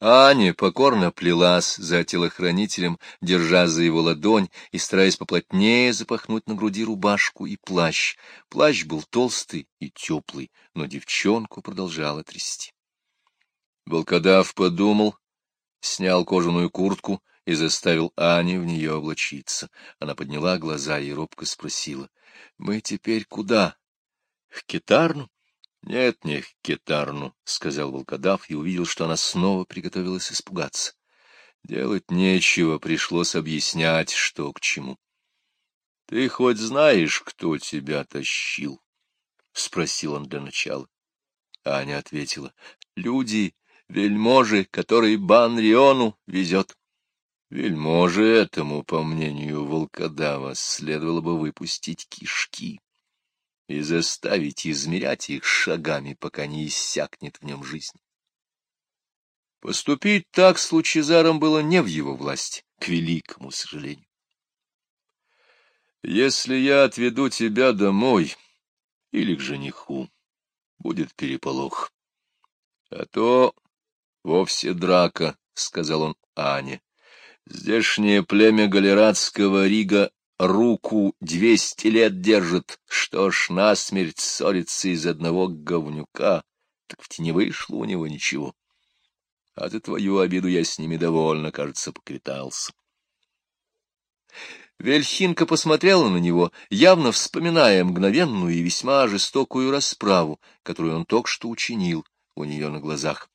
Аня покорно плелась за телохранителем, держа за его ладонь и стараясь поплотнее запахнуть на груди рубашку и плащ. Плащ был толстый и теплый, но девчонку продолжала трясти. Волкодав подумал, снял кожаную куртку и заставил Аню в нее облачиться. Она подняла глаза и робко спросила, — Мы теперь куда? — К Китарну? — Нет, не к Китарну, — сказал волкодав и увидел, что она снова приготовилась испугаться. Делать нечего, пришлось объяснять, что к чему. — Ты хоть знаешь, кто тебя тащил? — спросил он для начала. Аня ответила, — люди, вельможи, которые Банриону везет. Вельможе этому, по мнению волкодава, следовало бы выпустить кишки и заставить измерять их шагами, пока не иссякнет в нем жизнь. Поступить так с Лучезаром было не в его власти, к великому сожалению. Если я отведу тебя домой или к жениху, будет переполох. А то вовсе драка, — сказал он Ане. Здешнее племя галератского Рига руку двести лет держит. Что ж, насмерть ссорится из одного говнюка, так ведь не вышло у него ничего. А за твою обиду я с ними довольно, кажется, поквитался. Вельхинка посмотрела на него, явно вспоминая мгновенную и весьма жестокую расправу, которую он только что учинил у нее на глазах.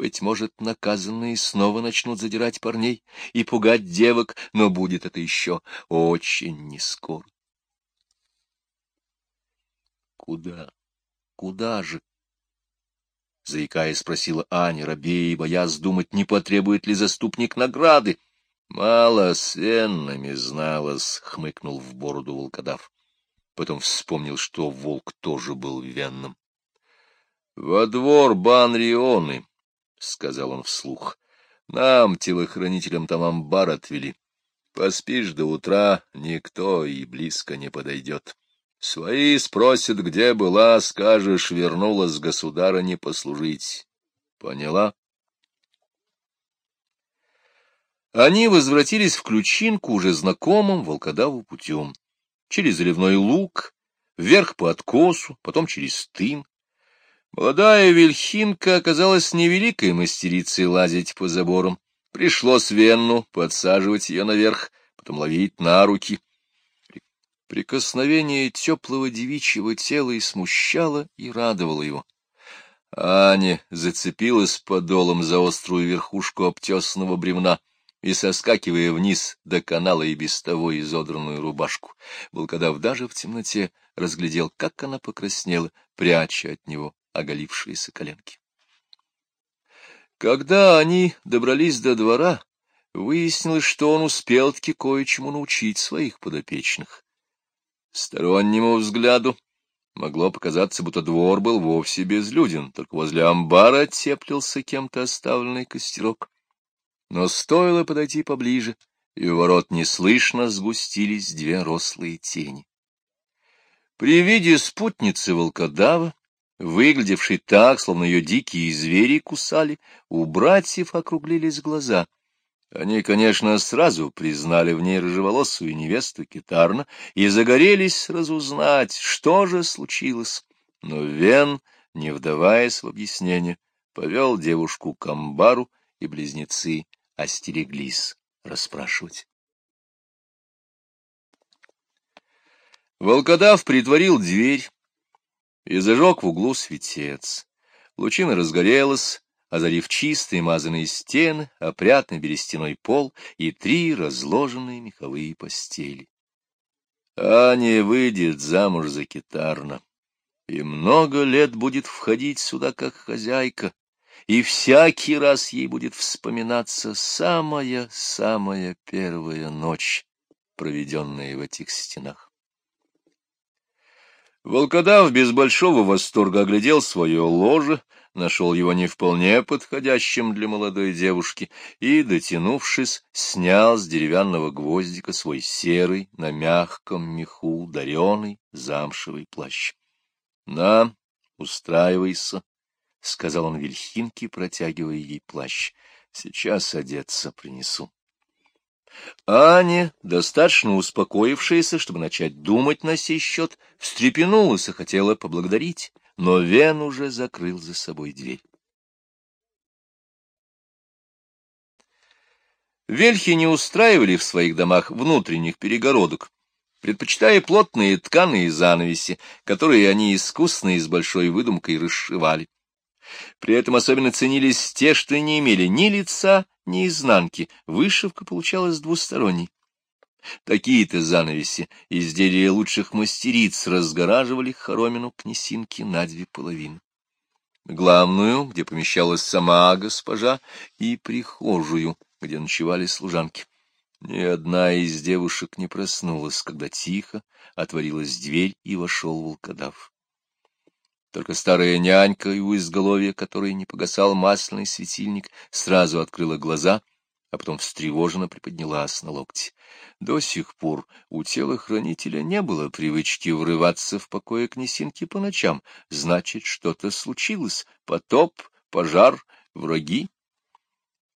Быть может, наказанные снова начнут задирать парней и пугать девок, но будет это еще очень нескоро. Куда? Куда же? Заикаясь, спросила Аня, рабея, боясь думать, не потребует ли заступник награды. Мало с веннами зналось, — хмыкнул в бороду волкодав. Потом вспомнил, что волк тоже был венным. — Во двор Банрионы, — сказал он вслух. — Нам, телохранителям, там амбар отвели. Поспишь до утра, никто и близко не подойдет. Свои спросят, где была, скажешь, вернулась государа не послужить. Поняла? Они возвратились в Ключинку уже знакомым волкодаву путем. Через заливной луг, вверх по откосу, потом через тын, Молодая вельхинка оказалась невеликой мастерицей лазить по заборам. Пришлось Венну подсаживать ее наверх, потом ловить на руки. Прикосновение теплого девичьего тела и смущало, и радовало его. Аня зацепилась подолом за острую верхушку обтесанного бревна и, соскакивая вниз до канала и без того изодранную рубашку, волкодав даже в темноте разглядел, как она покраснела, пряча от него оголившиеся коленки. Когда они добрались до двора, выяснилось, что он успел-таки кое-чему научить своих подопечных. Стороннему взгляду могло показаться, будто двор был вовсе безлюден, только возле амбара теплился кем-то оставленный костерок. Но стоило подойти поближе, и у ворот неслышно сгустились две рослые тени. При виде спутницы волкодава выглядевшей так, словно ее дикие звери кусали, у братьев округлились глаза. Они, конечно, сразу признали в ней рыжеволосую невесту Китарна и загорелись разузнать, что же случилось. Но Вен, не вдаваясь в объяснение, повел девушку к амбару, и близнецы остереглись расспрашивать. Волкодав притворил дверь, и зажег в углу светец. Лучина разгорелась, озарив чистые мазанные стены, опрятный берестяной пол и три разложенные меховые постели. Аня выйдет замуж за китарна, и много лет будет входить сюда как хозяйка, и всякий раз ей будет вспоминаться самая-самая первая ночь, проведенная в этих стенах. Волкодав без большого восторга оглядел свое ложе, нашел его не вполне подходящим для молодой девушки и, дотянувшись, снял с деревянного гвоздика свой серый, на мягком меху, дареный замшевый плащ. — На, устраивайся, — сказал он Вильхинке, протягивая ей плащ. Сейчас одеться принесу. Аня, достаточно успокоившаяся, чтобы начать думать на сей счет, встрепенулась и хотела поблагодарить, но Вен уже закрыл за собой дверь. Вельхи не устраивали в своих домах внутренних перегородок, предпочитая плотные тканые занавеси, которые они искусно и с большой выдумкой расшивали. При этом особенно ценились те, что не имели ни лица, ни изнанки, вышивка получалась двусторонней. Такие-то занавеси, изделия лучших мастериц, разгораживали хоромину князинки на две половины. Главную, где помещалась сама госпожа, и прихожую, где ночевали служанки. Ни одна из девушек не проснулась, когда тихо отворилась дверь и вошел волкодав. Только старая нянька, у изголовья которой не погасал масляный светильник, сразу открыла глаза, а потом встревоженно приподнялась на локти. До сих пор у телохранителя не было привычки врываться в покое князинки по ночам. Значит, что-то случилось. Потоп, пожар, враги.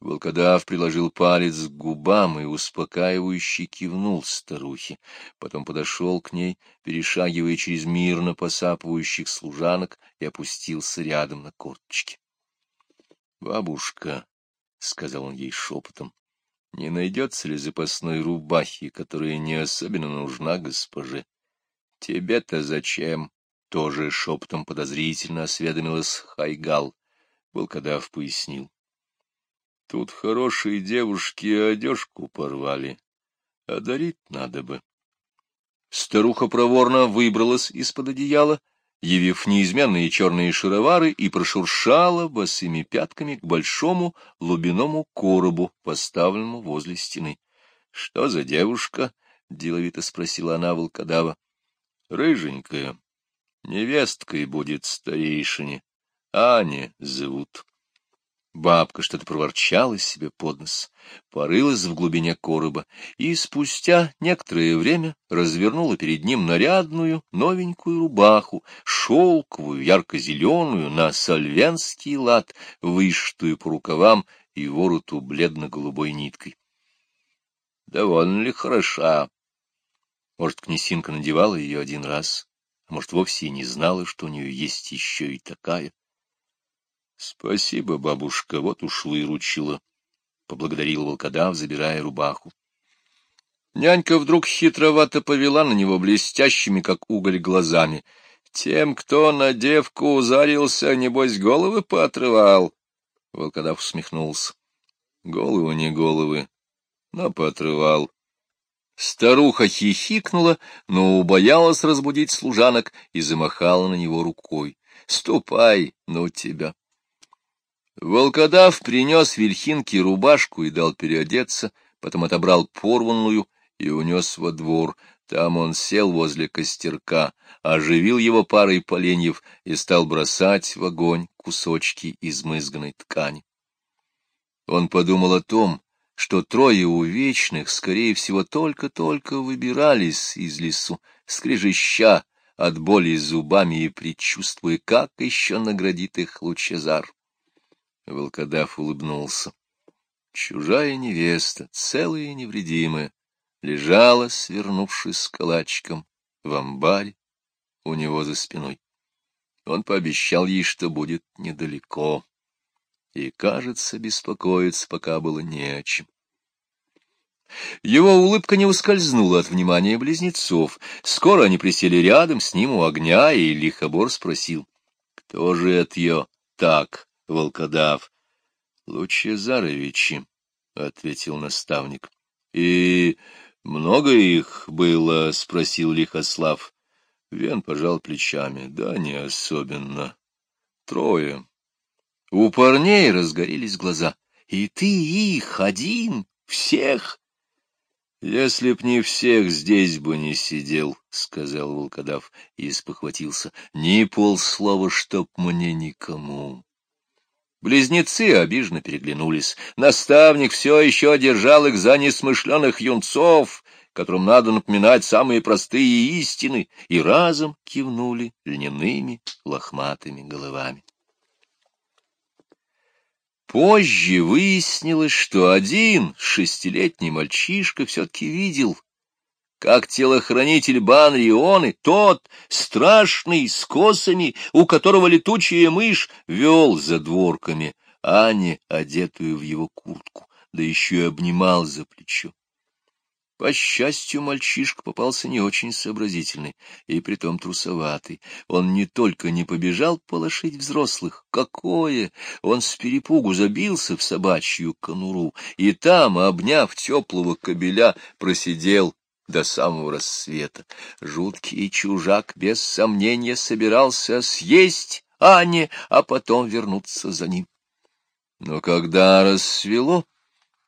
Волкодав приложил палец к губам и успокаивающе кивнул старухе. Потом подошел к ней, перешагивая через мирно посапывающих служанок, и опустился рядом на корточки. — Бабушка, — сказал он ей шепотом, — не найдется ли запасной рубахи, которая не особенно нужна госпоже? — Тебе-то зачем? — тоже шепотом подозрительно осведомилась Хайгал. Волкодав пояснил. Тут хорошие девушки одежку порвали, а дарить надо бы. Старуха проворно выбралась из-под одеяла, явив неизменные черные шаровары, и прошуршала босыми пятками к большому лубиному коробу, поставленному возле стены. — Что за девушка? — деловито спросила она волкодава. — Рыженькая. Невесткой будет старейшине. Аня зовут. Бабка что-то проворчала себе под нос, порылась в глубине короба и спустя некоторое время развернула перед ним нарядную новенькую рубаху, шелковую, ярко-зеленую, на сальвенский лад, вышитую по рукавам и вороту бледно-голубой ниткой. Довольно ли хороша? Может, князинка надевала ее один раз, а может, вовсе и не знала, что у нее есть еще и такая. Спасибо, бабушка, вот уж выручила, — поблагодарил волкодав, забирая рубаху. Нянька вдруг хитровато повела на него блестящими, как уголь, глазами. Тем, кто на девку узарился, небось, головы поотрывал. Волкодав усмехнулся. Головы не головы, но поотрывал. Старуха хихикнула, но убоялась разбудить служанок и замахала на него рукой. — Ступай, ну тебя! Волкодав принес Вильхинке рубашку и дал переодеться, потом отобрал порванную и унес во двор. Там он сел возле костерка, оживил его парой поленьев и стал бросать в огонь кусочки измызганной ткани. Он подумал о том, что трое увечных, скорее всего, только-только выбирались из лесу, скрежеща от боли зубами и предчувствуя, как еще наградит их Лучезар. Волкодав улыбнулся. Чужая невеста, целая и невредимая, лежала, свернувшись калачиком, в амбаре у него за спиной. Он пообещал ей, что будет недалеко, и, кажется, беспокоиться пока было не о чем. Его улыбка не ускользнула от внимания близнецов. Скоро они присели рядом с ним у огня, и Лихобор спросил, кто же это ее так — волкодав. — Лучезаровичи, — ответил наставник. — И много их было? — спросил Лихослав. Вен пожал плечами. — Да не особенно. Трое. У парней разгорелись глаза. — И ты их один? Всех? — Если б не всех, здесь бы не сидел, — сказал волкодав и спохватился. — Ни полслова, чтоб мне никому. Близнецы обиженно переглянулись. Наставник все еще держал их за несмышленых юнцов, которым надо напоминать самые простые истины, и разом кивнули льняными лохматыми головами. Позже выяснилось, что один шестилетний мальчишка все-таки видел, как телохранитель Банрионы, тот, страшный, с косами, у которого летучая мышь, вел за дворками Ане, одетую в его куртку, да еще и обнимал за плечо. По счастью, мальчишка попался не очень сообразительный и притом трусоватый. Он не только не побежал полошить взрослых, какое! Он с перепугу забился в собачью конуру и там, обняв теплого кобеля, просидел до самого рассвета. Жуткий чужак без сомнения собирался съесть Ане, а потом вернуться за ним. Но когда рассвело,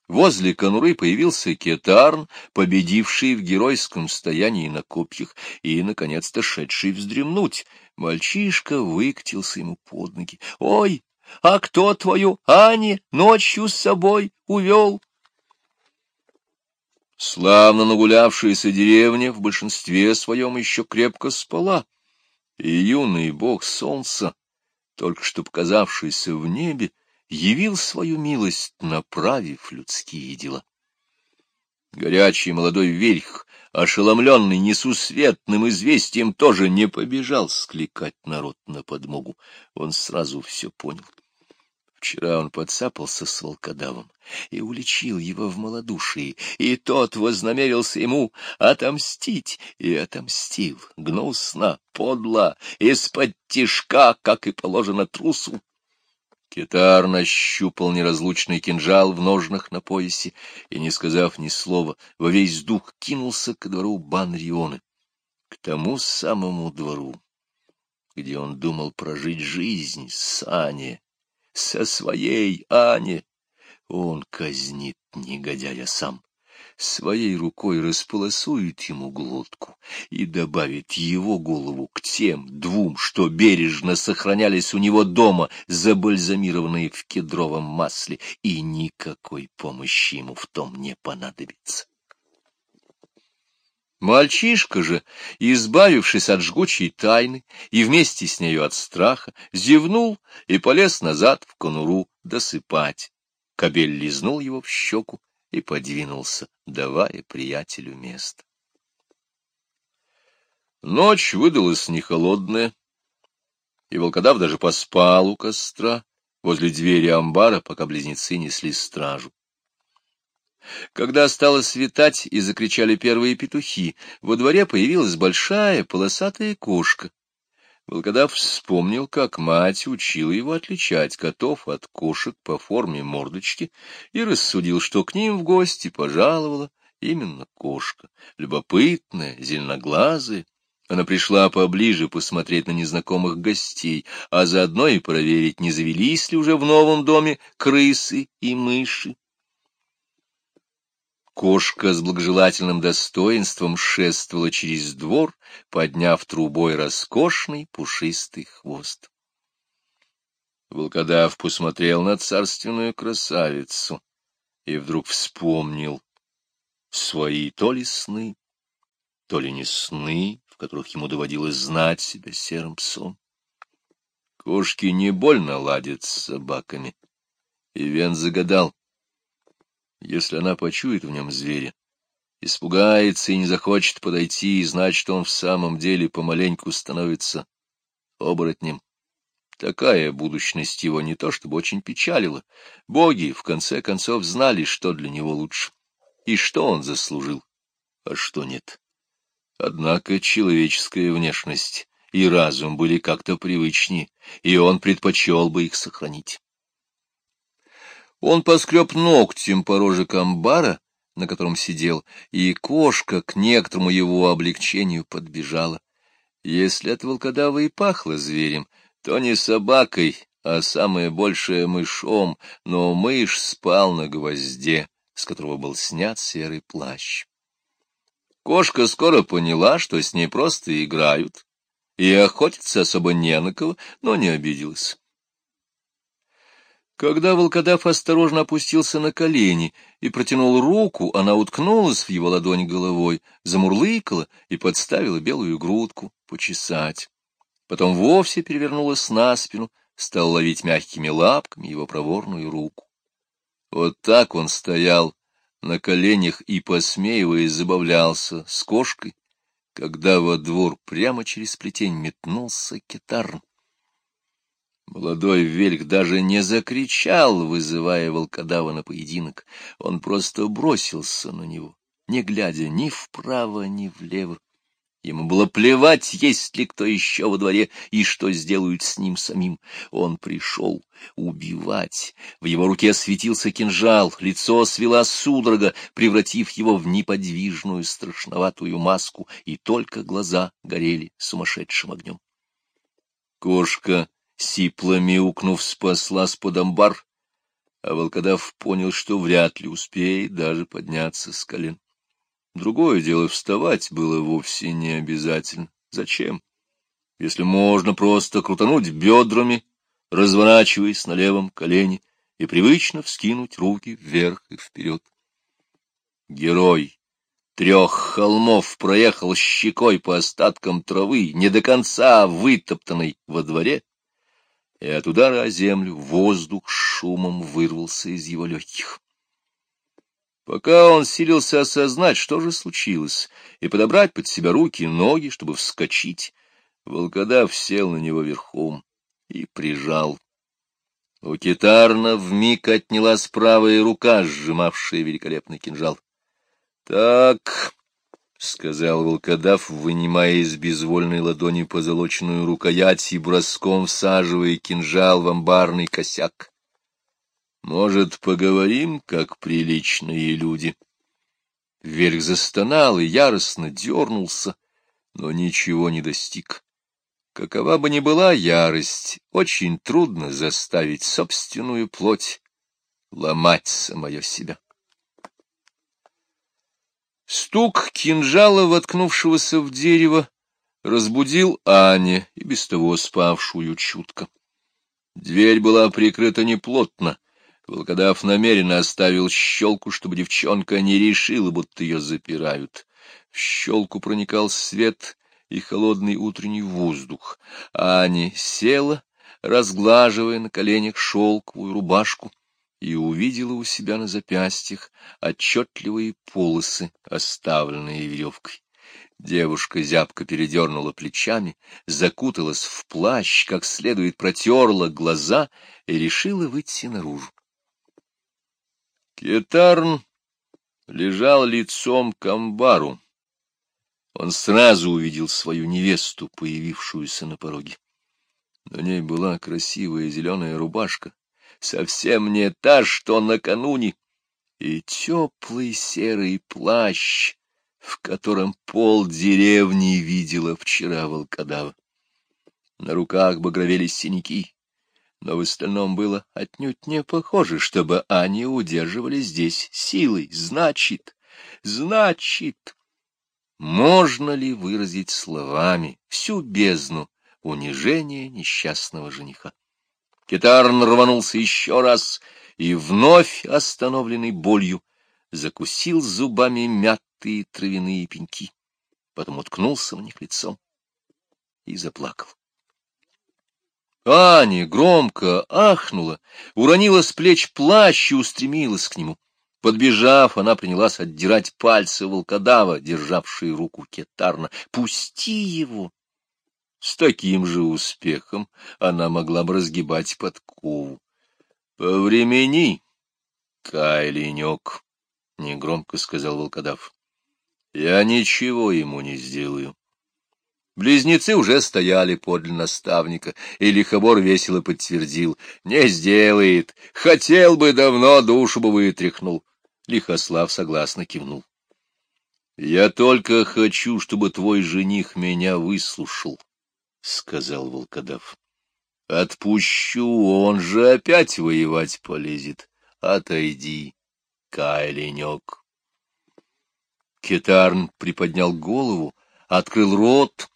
Возле конуры появился кетарн, победивший в геройском стоянии на копьях и, наконец-то, шедший вздремнуть. Мальчишка выкатился ему под ноги. — Ой, а кто твою Ани ночью с собой увел? Славно нагулявшаяся деревня в большинстве своем еще крепко спала, и юный бог солнца, только что показавшийся в небе, явил свою милость, направив людские дела. Горячий молодой верх, ошеломленный несусветным известием, тоже не побежал скликать народ на подмогу. Он сразу все понял. Вчера он подцапался с волкодавом и уличил его в малодушии, и тот вознамерился ему отомстить, и отомстил гнусно, подло, из-под тишка, как и положено трусу. Китар нащупал неразлучный кинжал в ножнах на поясе и, не сказав ни слова, во весь дух кинулся к двору Банрионы, к тому самому двору, где он думал прожить жизнь с Аней, со своей Ане. Он казнит негодяя сам своей рукой располосует ему глотку и добавит его голову к тем двум, что бережно сохранялись у него дома, забальзамированные в кедровом масле, и никакой помощи ему в том не понадобится. Мальчишка же, избавившись от жгучей тайны и вместе с нею от страха, зевнул и полез назад в конуру досыпать. Кобель лизнул его в щеку и подвинулся, давая приятелю место. Ночь выдалась не холодная, и волкодав даже поспал у костра возле двери амбара, пока близнецы несли стражу. Когда стало светать и закричали первые петухи, во дворе появилась большая полосатая кошка Волкодав вспомнил, как мать учила его отличать котов от кошек по форме мордочки, и рассудил, что к ним в гости пожаловала именно кошка, любопытная, зеленоглазая. Она пришла поближе посмотреть на незнакомых гостей, а заодно и проверить, не завелись ли уже в новом доме крысы и мыши. Кошка с благожелательным достоинством шествовала через двор, подняв трубой роскошный пушистый хвост. Волкодав посмотрел на царственную красавицу и вдруг вспомнил свои то ли сны, то ли не сны, в которых ему доводилось знать себя серым псом. Кошки не больно ладят с собаками, и Вен загадал, если она почует в нем зверя, испугается и не захочет подойти, значит, он в самом деле помаленьку становится оборотнем. Такая будущность его не то чтобы очень печалила. Боги, в конце концов, знали, что для него лучше, и что он заслужил, а что нет. Однако человеческая внешность и разум были как-то привычнее, и он предпочел бы их сохранить. Он поскреб ногтем по роже амбара, на котором сидел, и кошка к некоторому его облегчению подбежала. Если от волкодава и пахло зверем, то не собакой, а самое большее мышом, но мышь спал на гвозде, с которого был снят серый плащ. Кошка скоро поняла, что с ней просто играют, и охотиться особо не на кого, но не обиделась. Когда волкодав осторожно опустился на колени и протянул руку, она уткнулась в его ладонь головой, замурлыкала и подставила белую грудку почесать. Потом вовсе перевернулась на спину, стал ловить мягкими лапками его проворную руку. Вот так он стоял на коленях и, посмеиваясь, забавлялся с кошкой, когда во двор прямо через плетень метнулся китарн. Молодой вельк даже не закричал, вызывая волкодава на поединок. Он просто бросился на него, не глядя ни вправо, ни влево. Ему было плевать, есть ли кто еще во дворе и что сделают с ним самим. Он пришел убивать. В его руке светился кинжал, лицо свела судорога, превратив его в неподвижную страшноватую маску, и только глаза горели сумасшедшим огнем. Кошка, сипло мяукнув, спаслась под амбар, а волкодав понял, что вряд ли успеет даже подняться с колен. Другое дело, вставать было вовсе не обязательно. Зачем? Если можно просто крутануть бедрами, разворачиваясь на левом колене, и привычно вскинуть руки вверх и вперед. Герой трех холмов проехал щекой по остаткам травы, не до конца вытоптанной во дворе, и от удара о землю воздух шумом вырвался из его легких. Пока он силился осознать, что же случилось, и подобрать под себя руки и ноги, чтобы вскочить, волкодав сел на него верхом и прижал. У китарна вмиг отнялась правая рука, сжимавшая великолепный кинжал. — Так, — сказал волкодав, вынимая из безвольной ладони позолоченную рукоять и броском всаживая кинжал в амбарный косяк. Может, поговорим, как приличные люди? Вверх застонал и яростно дернулся, но ничего не достиг. Какова бы ни была ярость, очень трудно заставить собственную плоть ломать самое себя. Стук кинжала, воткнувшегося в дерево, разбудил Аня и без того спавшую чутко. Дверь была прикрыта неплотно, Волкодав намеренно оставил щелку, чтобы девчонка не решила, будто ее запирают. В щелку проникал свет и холодный утренний воздух. Аня села, разглаживая на коленях шелковую рубашку, и увидела у себя на запястьях отчетливые полосы, оставленные веревкой. Девушка зябко передернула плечами, закуталась в плащ, как следует протерла глаза и решила выйти наружу. Кетарн лежал лицом к амбару. Он сразу увидел свою невесту, появившуюся на пороге. На ней была красивая зеленая рубашка, совсем не та, что накануне, и теплый серый плащ, в котором пол деревни видела вчера волкодава. На руках багровели синяки, но в остальном было отнюдь не похоже, чтобы они удерживали здесь силой. Значит, значит, можно ли выразить словами всю бездну унижения несчастного жениха? Китарн рванулся еще раз и, вновь остановленный болью, закусил зубами мятые травяные пеньки, потом уткнулся в них лицом и заплакал. Аня громко ахнула, уронила с плеч плащ и устремилась к нему. Подбежав, она принялась отдирать пальцы волкодава, державшие руку кетарна. «Пусти его!» С таким же успехом она могла бы разгибать подкову. «Повремени, Кайленек», — негромко сказал волкодав. «Я ничего ему не сделаю. Близнецы уже стояли подле наставника, и лихобор весело подтвердил. Не сделает. Хотел бы, давно душу бы вытряхнул. Лихослав согласно кивнул. — Я только хочу, чтобы твой жених меня выслушал, — сказал волкодав. — Отпущу, он же опять воевать полезет. Отойди, Кайленек. Кетарн приподнял голову, открыл рот,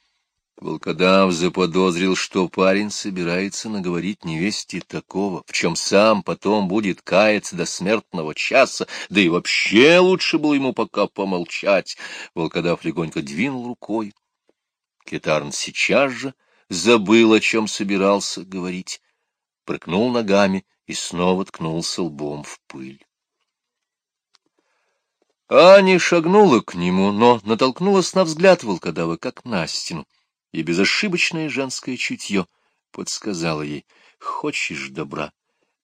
Волкодав заподозрил, что парень собирается наговорить невесте такого, в чем сам потом будет каяться до смертного часа, да и вообще лучше было ему пока помолчать. Волкодав легонько двинул рукой. Кетарн сейчас же забыл, о чем собирался говорить. прыгнул ногами и снова ткнулся лбом в пыль. Аня шагнула к нему, но натолкнулась на взгляд волкодава, как на стену, и безошибочное женское чутье подсказало ей, хочешь добра,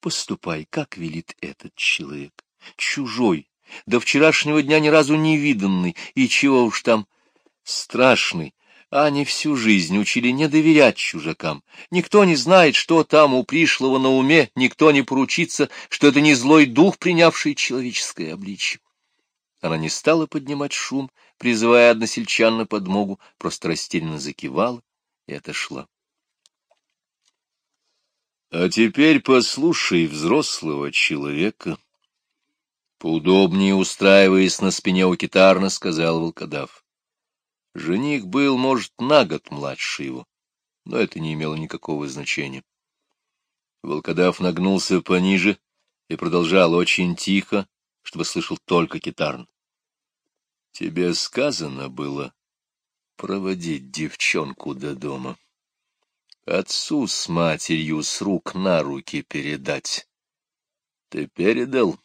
поступай, как велит этот человек, чужой, до вчерашнего дня ни разу не виданный, и чего уж там, страшный, они всю жизнь учили не доверять чужакам. Никто не знает, что там у пришлого на уме, никто не поручится, что это не злой дух, принявший человеческое обличье. Она не стала поднимать шум, призывая односельчан на подмогу, просто растерянно закивала и отошла. — А теперь послушай взрослого человека, — поудобнее устраиваясь на спине у китарна, сказал волкодав. Жених был, может, на год младше его, но это не имело никакого значения. Волкодав нагнулся пониже и продолжал очень тихо, чтобы слышал только китарн. — Тебе сказано было проводить девчонку до дома. Отцу с матерью с рук на руки передать. Ты передал?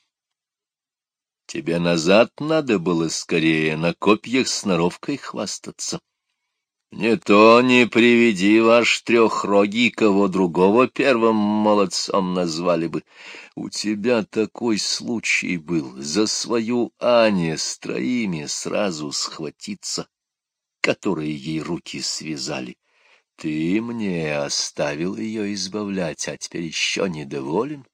Тебе назад надо было скорее на копьях с норовкой хвастаться. Не то не приведи ваш трехрогий, кого другого первым молодцом назвали бы. У тебя такой случай был, за свою Ане с троими сразу схватиться, которые ей руки связали. Ты мне оставил ее избавлять, а теперь еще недоволен?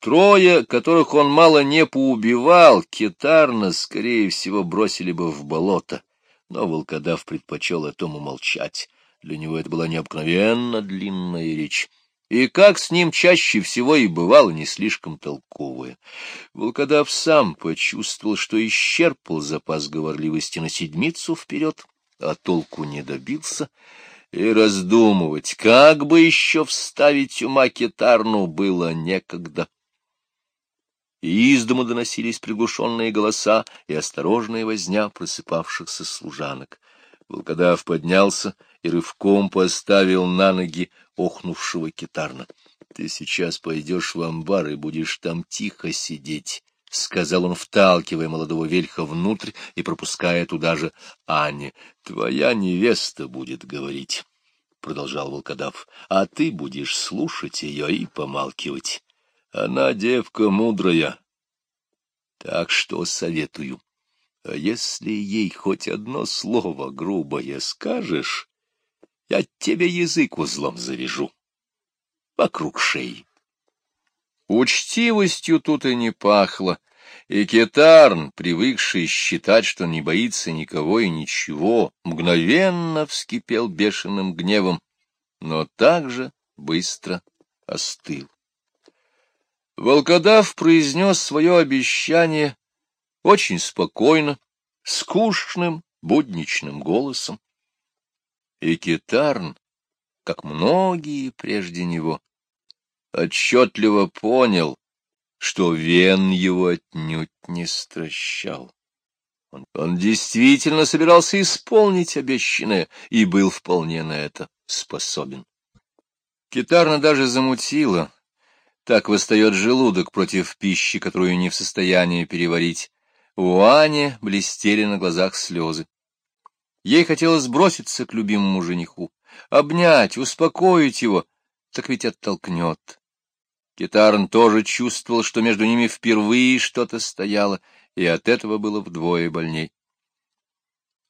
Трое, которых он мало не поубивал, китарно, скорее всего, бросили бы в болото, но волкодав предпочел о том умолчать. Для него это была необыкновенно длинная речь. И как с ним чаще всего и бывало, не слишком толковая. Волкодав сам почувствовал, что исчерпал запас говорливости на седмицу вперед, а толку не добился, и раздумывать, как бы еще вставить ума китарну, было некогда и из дому доносились приглушенные голоса и осторожная возня просыпавшихся служанок. Волкодав поднялся и рывком поставил на ноги охнувшего китарна. — Ты сейчас пойдешь в амбар и будешь там тихо сидеть, — сказал он, вталкивая молодого вельха внутрь и пропуская туда же Анне. — Твоя невеста будет говорить, — продолжал волкодав, — а ты будешь слушать ее и помалкивать. Она девка мудрая. Так что советую. А если ей хоть одно слово грубое скажешь, я тебе язык узлом завяжу. Вокруг шеи. Учтивостью тут и не пахло, и Кетарн, привыкший считать, что не боится никого и ничего, мгновенно вскипел бешеным гневом, но также быстро остыл. Волкодав произнес свое обещание очень спокойно, скучным, будничным голосом. И Китарн, как многие прежде него, отчетливо понял, что Вен его отнюдь не стращал. Он, он действительно собирался исполнить обещанное и был вполне на это способен. Китарна даже замутила, так восстает желудок против пищи, которую не в состоянии переварить. У Ани блестели на глазах слезы. Ей хотелось броситься к любимому жениху, обнять, успокоить его, так ведь оттолкнет. Китарн тоже чувствовал, что между ними впервые что-то стояло, и от этого было вдвое больней.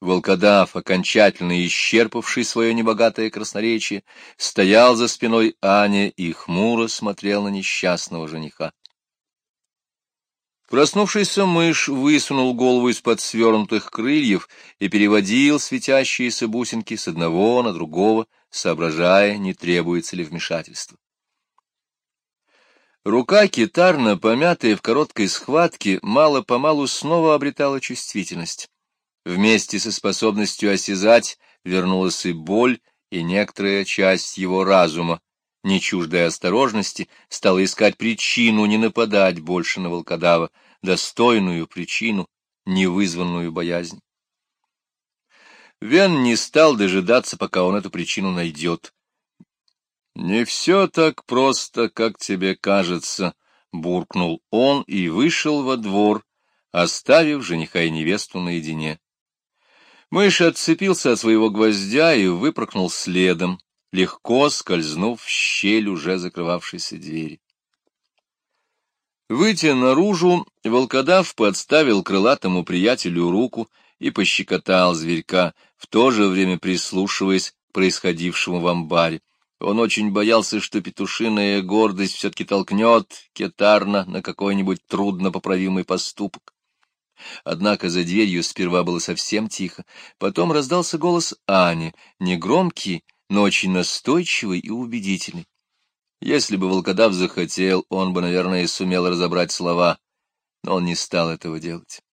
Волкодав, окончательно исчерпавший свое небогатое красноречие, стоял за спиной Ани и хмуро смотрел на несчастного жениха. Проснувшийся мышь высунул голову из-под свернутых крыльев и переводил светящиеся бусинки с одного на другого, соображая, не требуется ли вмешательства. Рука китарна, помятая в короткой схватке, мало-помалу снова обретала чувствительность. Вместе со способностью осязать вернулась и боль, и некоторая часть его разума, не чуждая осторожности, стала искать причину не нападать больше на волкодава, достойную причину, не вызванную боязнь. Вен не стал дожидаться, пока он эту причину найдет. Не все так просто, как тебе кажется, — буркнул он и вышел во двор, оставив жениха и невесту наедине. Мышь отцепился от своего гвоздя и выпрыгнул следом, легко скользнув в щель уже закрывавшейся двери. Выйдя наружу, волкодав подставил крылатому приятелю руку и пощекотал зверька, в то же время прислушиваясь к происходившему в амбаре. Он очень боялся, что петушиная гордость все-таки толкнет кетарна на какой-нибудь труднопоправимый поступок. Однако за дверью сперва было совсем тихо, потом раздался голос Ани, негромкий, но очень настойчивый и убедительный. Если бы волкодав захотел, он бы, наверное, сумел разобрать слова, но он не стал этого делать.